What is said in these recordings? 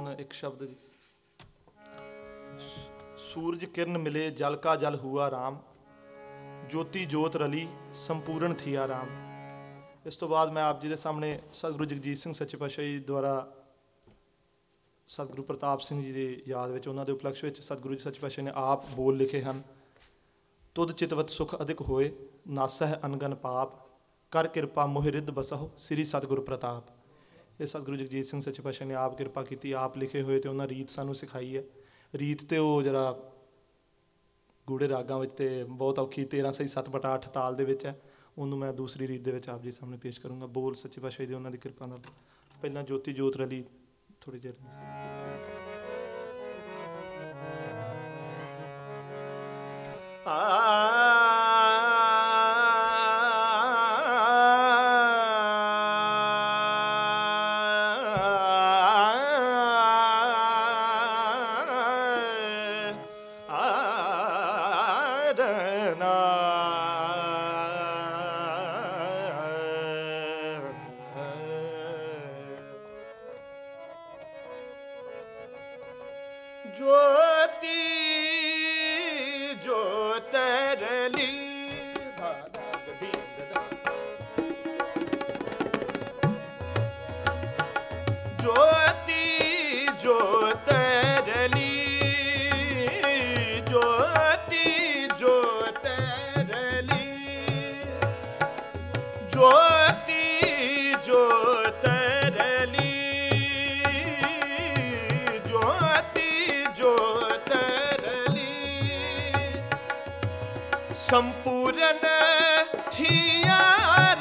ਹੁਣ ਇੱਕ ਸ਼ਬਦ ਜੀ ਸੂਰਜ ਕਿਰਨ ਮਿਲੇ, ਜਲ ਕਾ ਜਲ ਹੁਆ ਰਾਮ। ਜੋਤੀ ਜੋਤ ਰਲੀ, ਸੰਪੂਰਨ ਥੀਆ ਰਾਮ। ਇਸ ਤੋਂ ਬਾਅਦ ਮੈਂ ਆਪ ਜੀ ਦੇ ਸਾਹਮਣੇ ਸਤਿਗੁਰੂ ਜਗਜੀਤ ਸਿੰਘ ਸੱਚੇ ਪਾਤਸ਼ਾਹ ਜੀ ਦੁਆਰਾ ਸਤਿਗੁਰੂ ਪ੍ਰਤਾਪ ਸਿੰਘ ਜੀ ਦੇ ਯਾਦ ਵਿੱਚ, ਉਹਨਾਂ ਦੇ ਉਪਲਕਸ਼ ਵਿੱਚ ਸਤਿਗੁਰੂ ਜੀ ਸੱਚੇ ਪਾਤਸ਼ਾਹ ਨੇ ਆਪ ਬੋਲ ਲਿਖੇ ਹਨ, ਤੁਧ ਚਿਤਵਤ ਸੁਖ ਅਧਿਕ ਹੋਏ, ਨਾਸਹਿ ਅਨਗਨ ਪਾਪ, ਕਰ ਕਿਰਪਾ ਮੋਹਿ ਰਿੱਧ ਬਸਹੁ, ਸ੍ਰੀ ਸਤਿਗੁਰ ਪ੍ਰਤਾਪ। ਇਹ ਸਤਿਗੁਰੂ ਜਗਜੀਤ ਸਿੰਘ ਸੱਚੇ ਪਾਤਸ਼ਾਹ ਨੇ ਆਪ ਕਿਰਪਾ ਕੀਤੀ, ਆਪ ਲਿਖੇ ਹੋਏ ਤੇ ਉਹਨਾਂ ਰੀਤ ਸਾਨੂੰ ਸਿਖਾਈ ਹੈ। ਰੀਤ ਤੇ ਉਹ ਜਿਹੜਾ ਗੂੜੇ ਰਾਗਾਂ ਵਿੱਚ ਤੇ ਬਹੁਤ ਔਖੀ 13 ਸਹੀ 7 ਬਟਾ 8 ਤਾਲ ਦੇ ਵਿੱਚ ਹੈ। ਉਹਨੂੰ ਮੈਂ ਦੂਸਰੀ ਰੀਤ ਦੇ ਵਿੱਚ ਆਪ ਜੀ ਸਾਹਮਣੇ ਪੇਸ਼ ਕਰੂੰਗਾ। ਬੋਲ ਸੱਚੇ ਪਾਤਸ਼ਾਹ ਦੀ ਉਹਨਾਂ ਦੀ ਕਿਰਪਾ ਨਾਲ। ਪਹਿਲਾਂ ਜੋਤੀ ਜੋਤ ਰਲੀ ਥੋੜੀ ਜਿਹੀ ज्योति ज्योतरली संपूर्ण थिया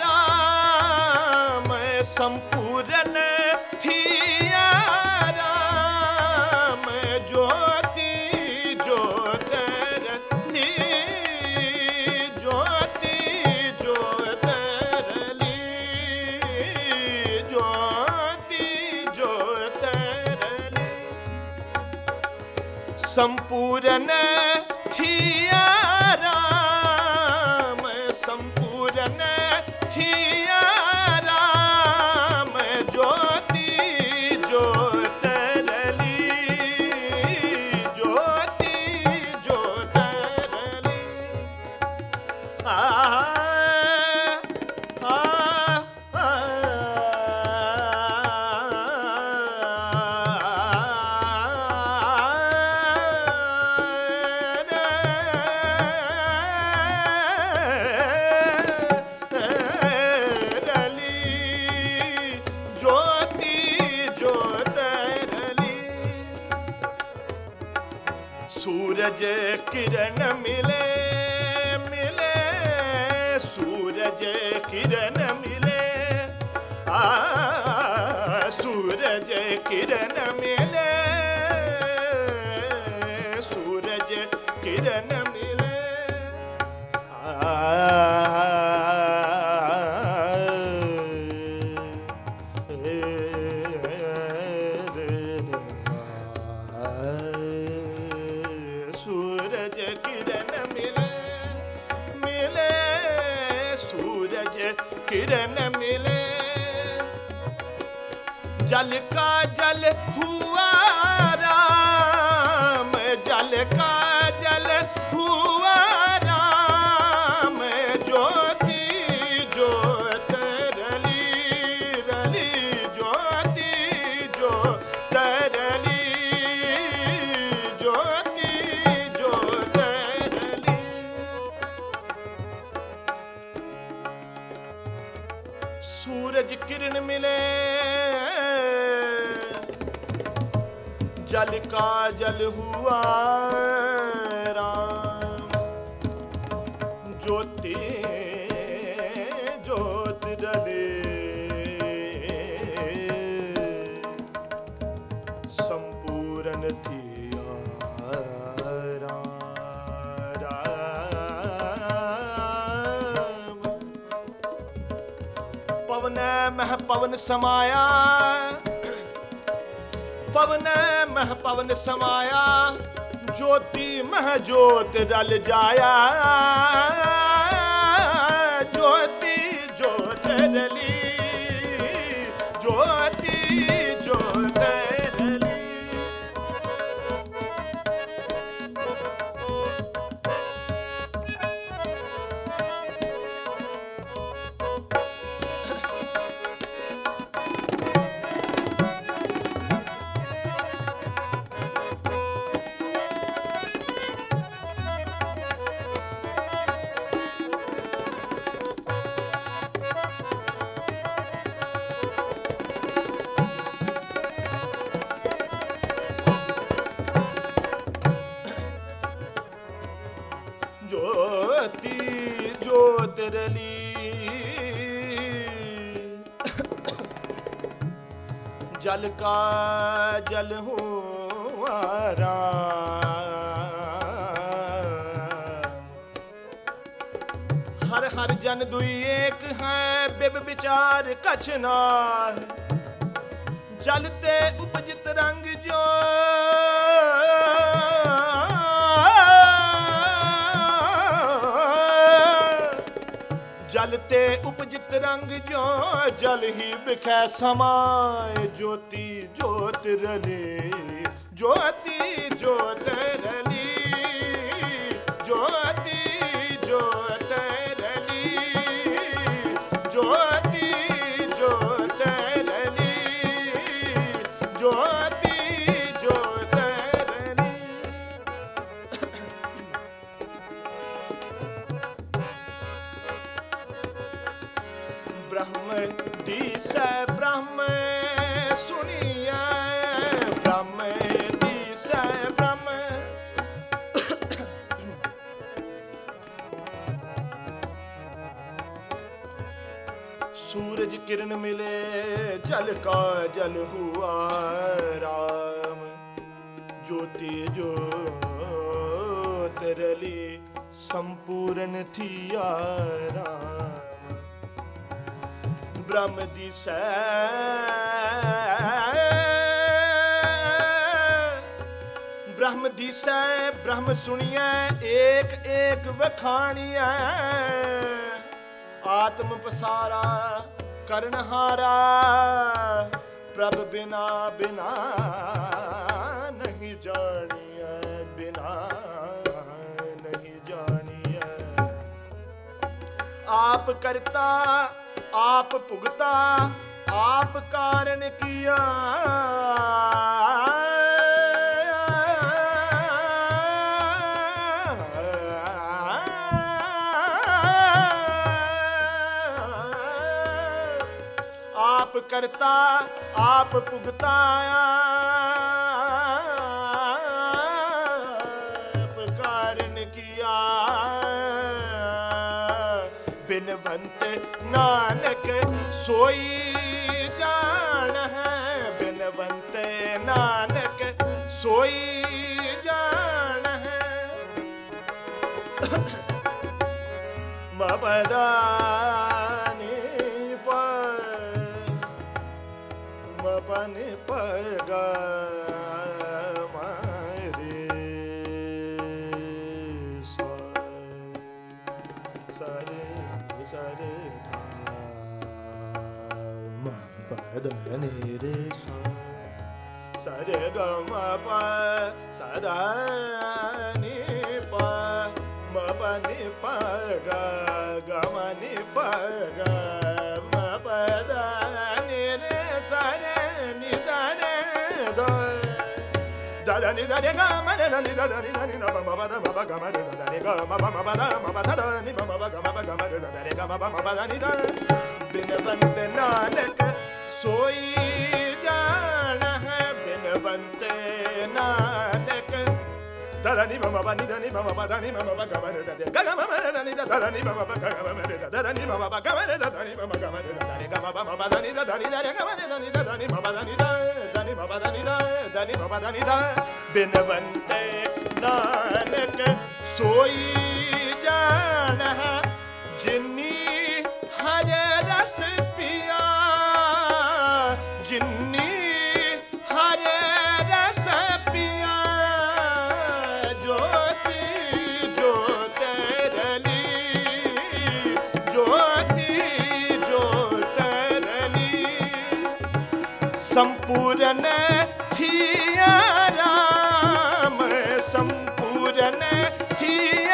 राम संपूर्ण थिया राम ज्योति ज्योतरली ज्योति ज्योतरली ज्योति ज्योतरली संपूर्ण थिया राम cennet सूरज किरण मिले मिले सूरज किरण मिले आ सूरज किरण मिले किरण मिले मिले सूरज किरण मिले जल का जल हुआ राम जल का जल का जल हुआ राम ज्योति ज्योत डले संपूर्ण थिया राम पवन मह पवन समाया पवन ਮਹ ਪਵਨ ਸਮਾਇਆ ਜੋਤੀ ਮਹ ਜੋਤ ਰਲ ਜਾਇਆ। ਰਲੀ ਜਲ ਕਾ ਜਲ ਹੋਵਾਰਾ ਹਰ ਹਰ ਜਨ ਦੁਈ ਏਕ ਹੈ ਬਿਬ ਵਿਚਾਰ ਕਛ ਨਾਰ ਜਲ ਤੇ ਉਪਜਿਤ ਰੰਗ ਜੋ ਤੇ ਉਪਜਿਤ ਰੰਗ ਜੋ ਜਲ ਹੀ ਬਿਖੈ ਸਮਾਏ ਜੋਤੀ ਜੋਤ ਰਲੇ ਜੋਤੀ ਬ੍ਰਹਮ ਦੀਸੈ ਬ੍ਰਹਮ ਸੁਣੀਐ ਬ੍ਰਹਮ ਦੀਸੈ ਬ੍ਰਹਮ ਸੂਰਜ ਕਿਰਨ ਮਿਲੇ ਜਲ ਕਾ ਜਲ ਹੁਆ ਰਾਮ ਜੋਤੀ ਜੋ ਤਰਲੀ ਸੰਪੂਰਨ ਥੀਆ ਰਾਮ ਬ੍ਰਹਮ ਦਿਸੈ ਬ੍ਰਹਮ ਦਿਸੈ ਬ੍ਰਹਮ ਸੁਣੀਐ, ਏਕ ਏਕ ਵਖਾਣੀਐ। ਆਤਮ ਪਸਾਰਾ ਕਰਨ ਹਾਰਾ, ਪ੍ਰਭ ਬਿਨਾ ਬਿਨਾ ਨਹੀਂ ਜਾਣੀਐ, ਬਿਨਾ ਨਹੀਂ ਜਾਣੀਐ। ਆਪ ਕਰਤਾ ਆਪ ਭੁਗਤਾ ਆਪ ਕਾਰਨ ਕੀਆ। ਆਪ ਕਰਤਾ ਆਪ ਭੁਗਤਾ ਆਪ ਕਾਰਨ ਕੀਆ। ਬਿਨਵੰਤ ਨਾਨਕ ਸੋਈ ਜਾਣ ਹੈ ਬਿਨਵੰਤ ਨਾਨਕ ਸੋਈ ਜਾਣ ਹੈ। ਮਬਦਾਨੀ ਪ ਮਪਨੀ ਪਗ sare sare da ma pa da ni sa sare ga ma pa sa da ni pa ma ni pa ga ga ma ni pa ga ma pa da ni sa ni ਬਿਨਵੰਤ Nanak ਸੋਈ ਜਾਣ ਹੈ ਬਿਨਵੰਤ ダニママバニダニママバダニママバガバレダデガガママレダニダダダニママバガガマレダダダニママバガマレダダニママガマレダダニガマバマバダニダダニダレガマレダニダダニママダニダダニママダニダダニママダニダベネヴァンテナーネケソイジャー सम्पूरन थिया राम सम्पूरन थिया